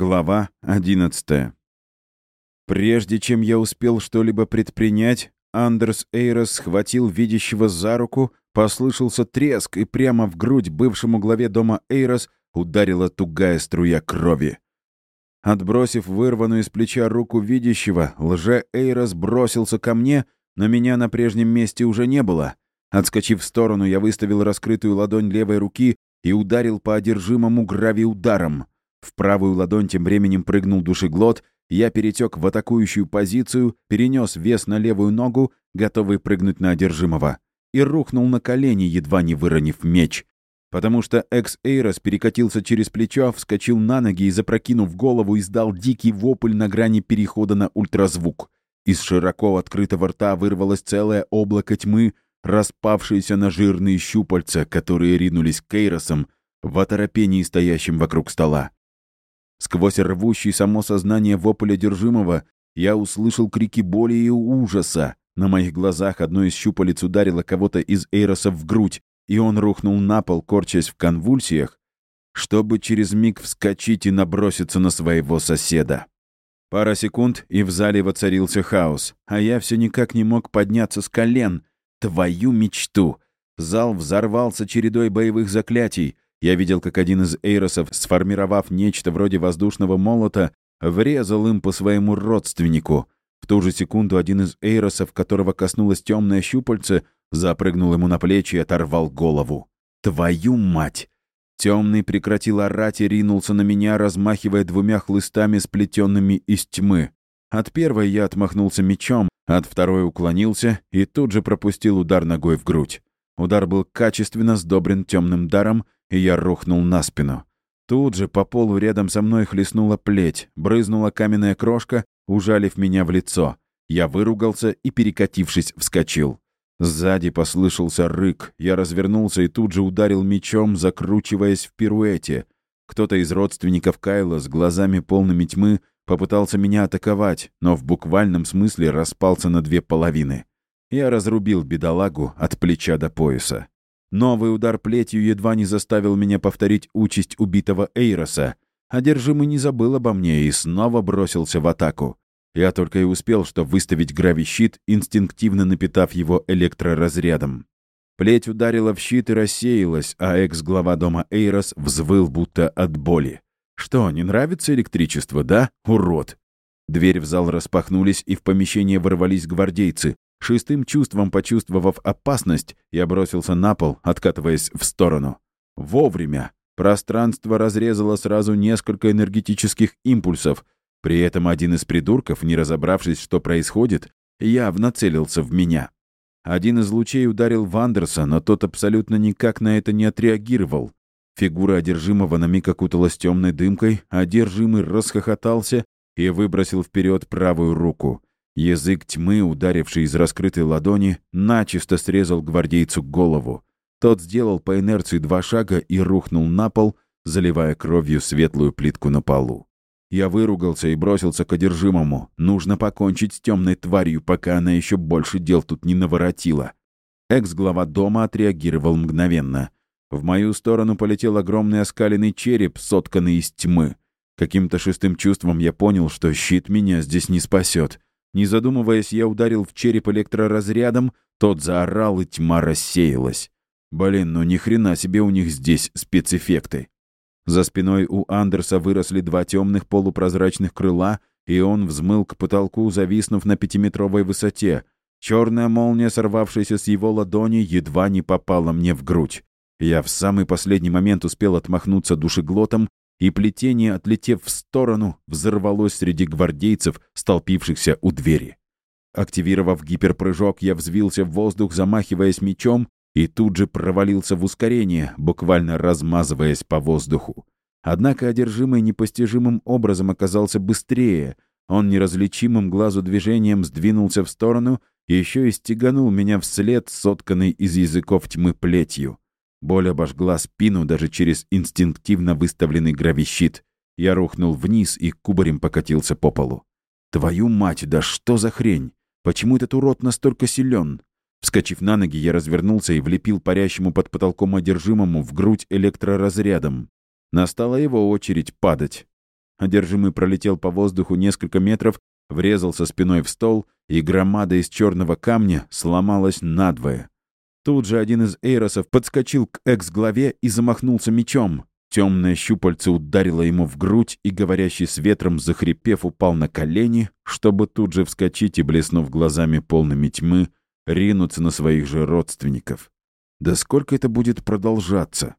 Глава 11 Прежде чем я успел что-либо предпринять, Андерс Эйрос схватил видящего за руку, послышался треск, и прямо в грудь бывшему главе дома Эйрос ударила тугая струя крови. Отбросив вырванную из плеча руку видящего, лже-Эйрос бросился ко мне, но меня на прежнем месте уже не было. Отскочив в сторону, я выставил раскрытую ладонь левой руки и ударил по одержимому грави-ударом. В правую ладонь тем временем прыгнул душеглот, я перетек в атакующую позицию, перенес вес на левую ногу, готовый прыгнуть на одержимого, и рухнул на колени, едва не выронив меч. Потому что экс-эйрос перекатился через плечо, вскочил на ноги и, запрокинув голову, издал дикий вопль на грани перехода на ультразвук. Из широко открытого рта вырвалось целое облако тьмы, распавшееся на жирные щупальца, которые ринулись к эйросам в оторопении стоящим вокруг стола. Сквозь рвущий само сознание вопль одержимого я услышал крики боли и ужаса. На моих глазах одно из щупалец ударило кого-то из эйросов в грудь, и он рухнул на пол, корчась в конвульсиях, чтобы через миг вскочить и наброситься на своего соседа. Пара секунд, и в зале воцарился хаос, а я все никак не мог подняться с колен. Твою мечту! Зал взорвался чередой боевых заклятий, я видел, как один из эйросов, сформировав нечто вроде воздушного молота, врезал им по своему родственнику. В ту же секунду один из эйросов, которого коснулось темное щупальце, запрыгнул ему на плечи и оторвал голову. «Твою мать!» Темный прекратил орать и ринулся на меня, размахивая двумя хлыстами, сплетенными из тьмы. От первой я отмахнулся мечом, от второй уклонился и тут же пропустил удар ногой в грудь. Удар был качественно сдобрен темным даром, и я рухнул на спину. Тут же по полу рядом со мной хлестнула плеть, брызнула каменная крошка, ужалив меня в лицо. Я выругался и, перекатившись, вскочил. Сзади послышался рык. Я развернулся и тут же ударил мечом, закручиваясь в пируэте. Кто-то из родственников Кайла с глазами полными тьмы попытался меня атаковать, но в буквальном смысле распался на две половины. Я разрубил бедолагу от плеча до пояса. Новый удар плетью едва не заставил меня повторить участь убитого Эйроса. Одержимый не забыл обо мне и снова бросился в атаку. Я только и успел, что выставить гравищит, инстинктивно напитав его электроразрядом. Плеть ударила в щит и рассеялась, а экс-глава дома Эйрос взвыл будто от боли. «Что, не нравится электричество, да, урод?» Дверь в зал распахнулись, и в помещение ворвались гвардейцы. Шестым чувством почувствовав опасность, я бросился на пол, откатываясь в сторону. Вовремя. Пространство разрезало сразу несколько энергетических импульсов. При этом один из придурков, не разобравшись, что происходит, явно целился в меня. Один из лучей ударил Вандерса, но тот абсолютно никак на это не отреагировал. Фигура одержимого на миг окуталась темной дымкой, одержимый расхохотался и выбросил вперед правую руку. Язык тьмы, ударивший из раскрытой ладони, начисто срезал гвардейцу голову. Тот сделал по инерции два шага и рухнул на пол, заливая кровью светлую плитку на полу. Я выругался и бросился к одержимому. Нужно покончить с темной тварью, пока она еще больше дел тут не наворотила. Экс-глава дома отреагировал мгновенно. В мою сторону полетел огромный оскаленный череп, сотканный из тьмы. Каким-то шестым чувством я понял, что щит меня здесь не спасет. Не задумываясь, я ударил в череп электроразрядом, тот заорал, и тьма рассеялась. Блин, ну ни хрена себе у них здесь спецэффекты. За спиной у Андерса выросли два темных полупрозрачных крыла, и он взмыл к потолку, зависнув на пятиметровой высоте. Черная молния, сорвавшаяся с его ладони, едва не попала мне в грудь. Я в самый последний момент успел отмахнуться душеглотом и плетение, отлетев в сторону, взорвалось среди гвардейцев, столпившихся у двери. Активировав гиперпрыжок, я взвился в воздух, замахиваясь мечом, и тут же провалился в ускорение, буквально размазываясь по воздуху. Однако одержимый непостижимым образом оказался быстрее. Он неразличимым глазу движением сдвинулся в сторону и еще и стеганул меня вслед, сотканный из языков тьмы плетью. Боль обожгла спину даже через инстинктивно выставленный гравищит. Я рухнул вниз и кубарем покатился по полу. «Твою мать, да что за хрень? Почему этот урод настолько силен?» Вскочив на ноги, я развернулся и влепил парящему под потолком одержимому в грудь электроразрядом. Настала его очередь падать. Одержимый пролетел по воздуху несколько метров, врезался спиной в стол, и громада из черного камня сломалась надвое. Тут же один из эйросов подскочил к экс-главе и замахнулся мечом. Темное щупальце ударило ему в грудь, и говорящий с ветром, захрипев, упал на колени, чтобы тут же вскочить и, блеснув глазами полными тьмы, ринуться на своих же родственников. Да сколько это будет продолжаться?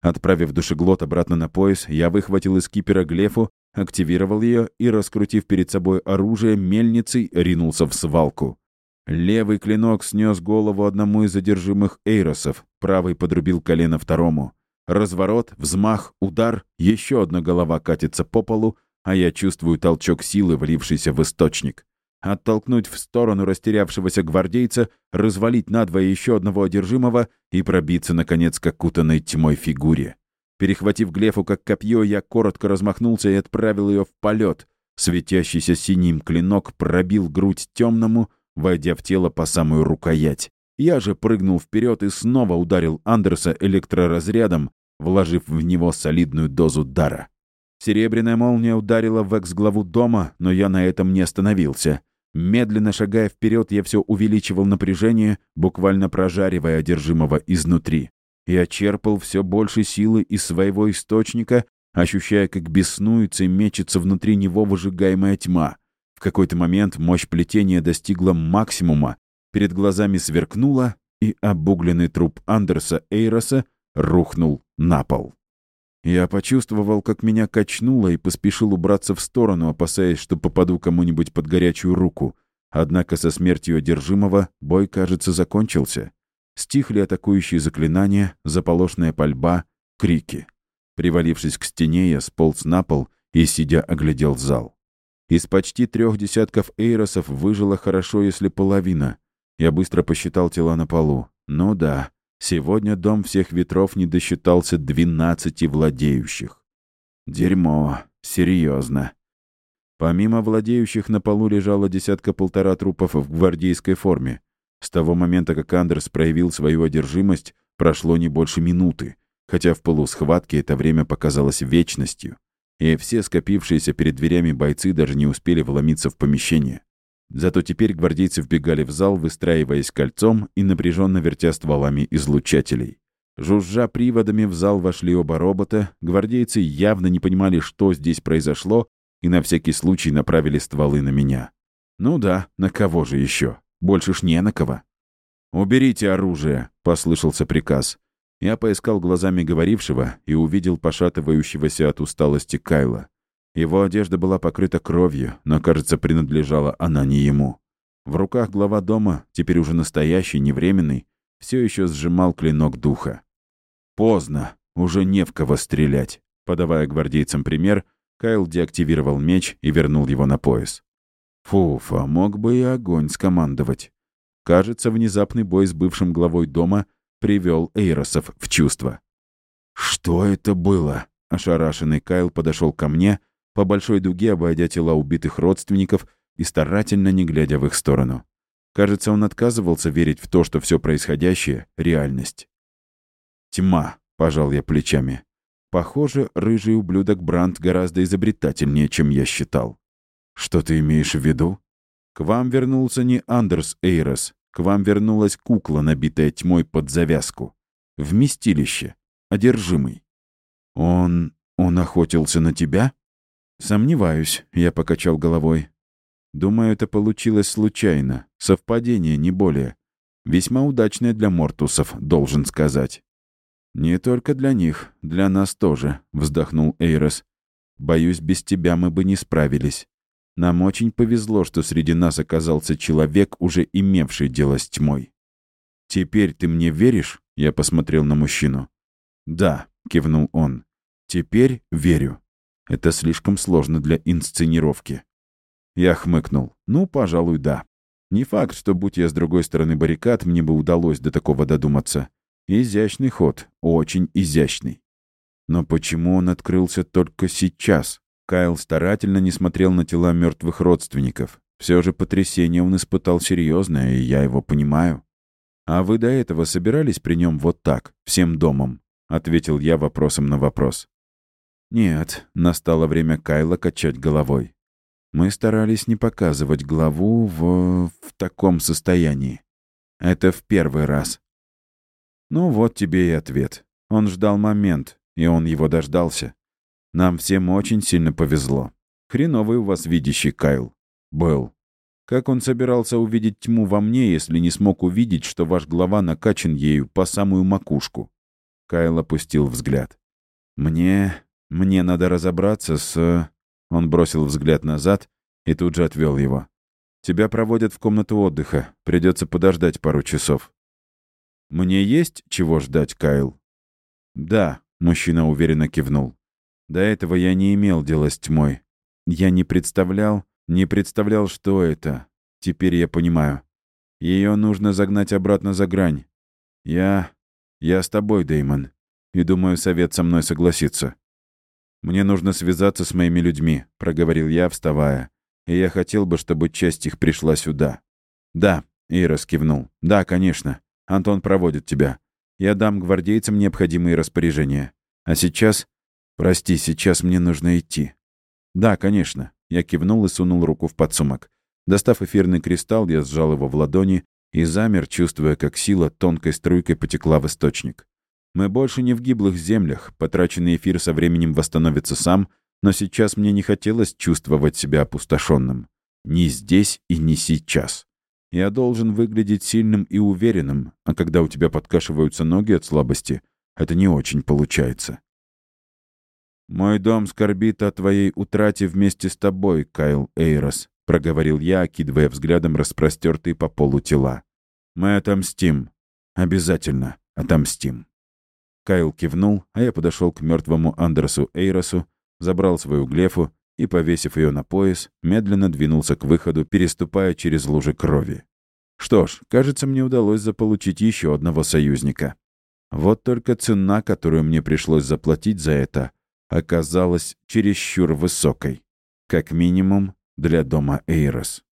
Отправив душеглот обратно на пояс, я выхватил из кипера глефу, активировал ее и, раскрутив перед собой оружие, мельницей ринулся в свалку. Левый клинок снес голову одному из задержимых эйросов, правый подрубил колено второму. Разворот, взмах, удар, еще одна голова катится по полу, а я чувствую толчок силы, влившийся в источник. Оттолкнуть в сторону растерявшегося гвардейца, развалить надвое еще одного одержимого и пробиться, наконец, к окутанной тьмой фигуре. Перехватив Глефу как копье, я коротко размахнулся и отправил ее в полет. Светящийся синим клинок пробил грудь темному, войдя в тело по самую рукоять. Я же прыгнул вперед и снова ударил Андерса электроразрядом, вложив в него солидную дозу дара. Серебряная молния ударила в экс-главу дома, но я на этом не остановился. Медленно шагая вперед, я все увеличивал напряжение, буквально прожаривая одержимого изнутри. Я черпал все больше силы из своего источника, ощущая, как беснуется и мечется внутри него выжигаемая тьма. В какой-то момент мощь плетения достигла максимума, перед глазами сверкнула, и обугленный труп Андерса Эйроса рухнул на пол. Я почувствовал, как меня качнуло и поспешил убраться в сторону, опасаясь, что попаду кому-нибудь под горячую руку. Однако со смертью одержимого бой, кажется, закончился. Стихли атакующие заклинания, заполошная пальба, крики. Привалившись к стене, я сполз на пол и, сидя, оглядел зал. Из почти трех десятков эйросов выжило хорошо, если половина. Я быстро посчитал тела на полу. Ну да, сегодня дом всех ветров не досчитался двенадцати владеющих. Дерьмо. Серьезно. Помимо владеющих на полу лежало десятка-полтора трупов в гвардейской форме. С того момента, как Андерс проявил свою одержимость, прошло не больше минуты, хотя в полусхватке это время показалось вечностью, и все скопившиеся перед дверями бойцы даже не успели вломиться в помещение. Зато теперь гвардейцы вбегали в зал, выстраиваясь кольцом и напряженно вертя стволами излучателей. Жужжа приводами в зал вошли оба робота, гвардейцы явно не понимали, что здесь произошло, и на всякий случай направили стволы на меня. Ну да, на кого же еще? Больше ж не на кого. «Уберите оружие», — послышался приказ. Я поискал глазами говорившего и увидел пошатывающегося от усталости Кайла. Его одежда была покрыта кровью, но, кажется, принадлежала она не ему. В руках глава дома, теперь уже настоящий, не временный, все еще сжимал клинок духа. «Поздно, уже не в кого стрелять», — подавая гвардейцам пример, Кайл деактивировал меч и вернул его на пояс. Фуфа, мог бы и огонь скомандовать. Кажется, внезапный бой с бывшим главой дома привел Эйросов в чувство. «Что это было?» Ошарашенный Кайл подошел ко мне, по большой дуге обойдя тела убитых родственников и старательно не глядя в их сторону. Кажется, он отказывался верить в то, что все происходящее — реальность. «Тьма», — пожал я плечами. «Похоже, рыжий ублюдок Бранд гораздо изобретательнее, чем я считал». «Что ты имеешь в виду?» «К вам вернулся не Андерс Эйрос. К вам вернулась кукла, набитая тьмой под завязку. Вместилище. Одержимый». «Он... он охотился на тебя?» «Сомневаюсь», — я покачал головой. «Думаю, это получилось случайно. Совпадение, не более. Весьма удачное для Мортусов, должен сказать». «Не только для них, для нас тоже», — вздохнул Эйрос. «Боюсь, без тебя мы бы не справились. Нам очень повезло, что среди нас оказался человек, уже имевший дело с тьмой. «Теперь ты мне веришь?» — я посмотрел на мужчину. «Да», — кивнул он. «Теперь верю. Это слишком сложно для инсценировки». Я хмыкнул. «Ну, пожалуй, да. Не факт, что, будь я с другой стороны баррикад, мне бы удалось до такого додуматься. Изящный ход, очень изящный. Но почему он открылся только сейчас? Кайл старательно не смотрел на тела мертвых родственников. Все же потрясение он испытал серьезное, и я его понимаю. «А вы до этого собирались при нем вот так, всем домом?» — ответил я вопросом на вопрос. Нет, настало время Кайла качать головой. Мы старались не показывать главу в... в таком состоянии. Это в первый раз. Ну вот тебе и ответ. Он ждал момент, и он его дождался. Нам всем очень сильно повезло. Хреновый у вас видящий Кайл. Был. Как он собирался увидеть тьму во мне, если не смог увидеть, что ваш глава накачан ею по самую макушку? Кайл опустил взгляд. Мне... мне надо разобраться с... Он бросил взгляд назад и тут же отвел его. «Тебя проводят в комнату отдыха. Придется подождать пару часов». «Мне есть чего ждать, Кайл?» «Да», — мужчина уверенно кивнул. «До этого я не имел дела с тьмой. Я не представлял, не представлял, что это. Теперь я понимаю. Ее нужно загнать обратно за грань. Я... я с тобой, Деймон. И думаю, совет со мной согласится. «Мне нужно связаться с моими людьми», — проговорил я, вставая. «И я хотел бы, чтобы часть их пришла сюда». «Да», — Ира кивнул. «Да, конечно. Антон проводит тебя. Я дам гвардейцам необходимые распоряжения. А сейчас... Прости, сейчас мне нужно идти». «Да, конечно». Я кивнул и сунул руку в подсумок. Достав эфирный кристалл, я сжал его в ладони и замер, чувствуя, как сила тонкой струйкой потекла в источник. Мы больше не в гиблых землях, потраченный эфир со временем восстановится сам, но сейчас мне не хотелось чувствовать себя опустошенным. Ни здесь и ни сейчас. Я должен выглядеть сильным и уверенным, а когда у тебя подкашиваются ноги от слабости, это не очень получается. «Мой дом скорбит о твоей утрате вместе с тобой, Кайл Эйрос», — проговорил я, окидывая взглядом распростертые по полу тела. «Мы отомстим. Обязательно отомстим». Кайл кивнул, а я подошел к мертвому Андерсу Эйросу, забрал свою глефу и, повесив ее на пояс, медленно двинулся к выходу, переступая через лужи крови. Что ж, кажется, мне удалось заполучить еще одного союзника. Вот только цена, которую мне пришлось заплатить за это, оказалась чересчур высокой. Как минимум для дома Эйрос.